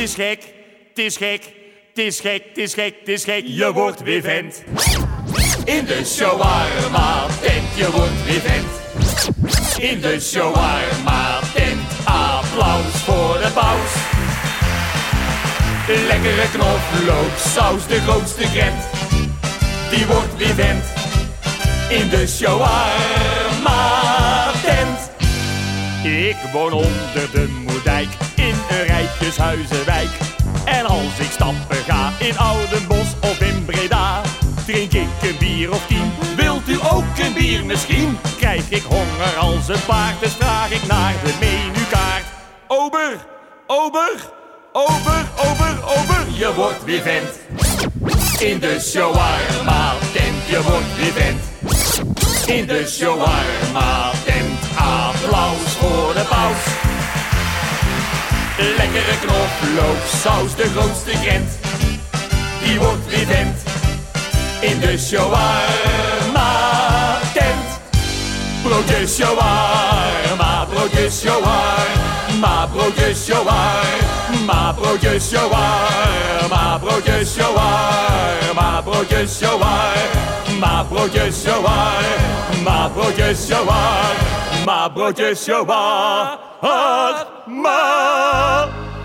is gek, het is gek, het is gek, het is gek, het is gek. Je wordt weer vent. In de shawarma tent, je wordt weer vent. In de shawarma tent, applaus voor de paus. Lekkere knoflook, saus, de grootste gent. Die wordt weer vent. In de shawarma tent. Ik woon onder de Moerdijk rijtjeshuizenwijk. En als ik stappen ga in Oudenbos of in Breda, drink ik een bier of tien. Wilt u ook een bier misschien? Krijg ik honger als een paard, dus vraag ik naar de menukaart. Ober, ober, ober, ober, ober, je wordt weer vent. In de shawarma tent, je wordt weer vent. In de shawarma tent, applaus voor de paus. Lekkere knoflook, saus, de grootste gent. Die wordt weer. In de shawarma tent. Broodjes shawarma, broodjes shawarma, broodjes shawarma, broodjes shawarma, broodjes shawarma, broodjes shawarma, broodjes shawarma, broodjes shawarma, broodjes shawarma.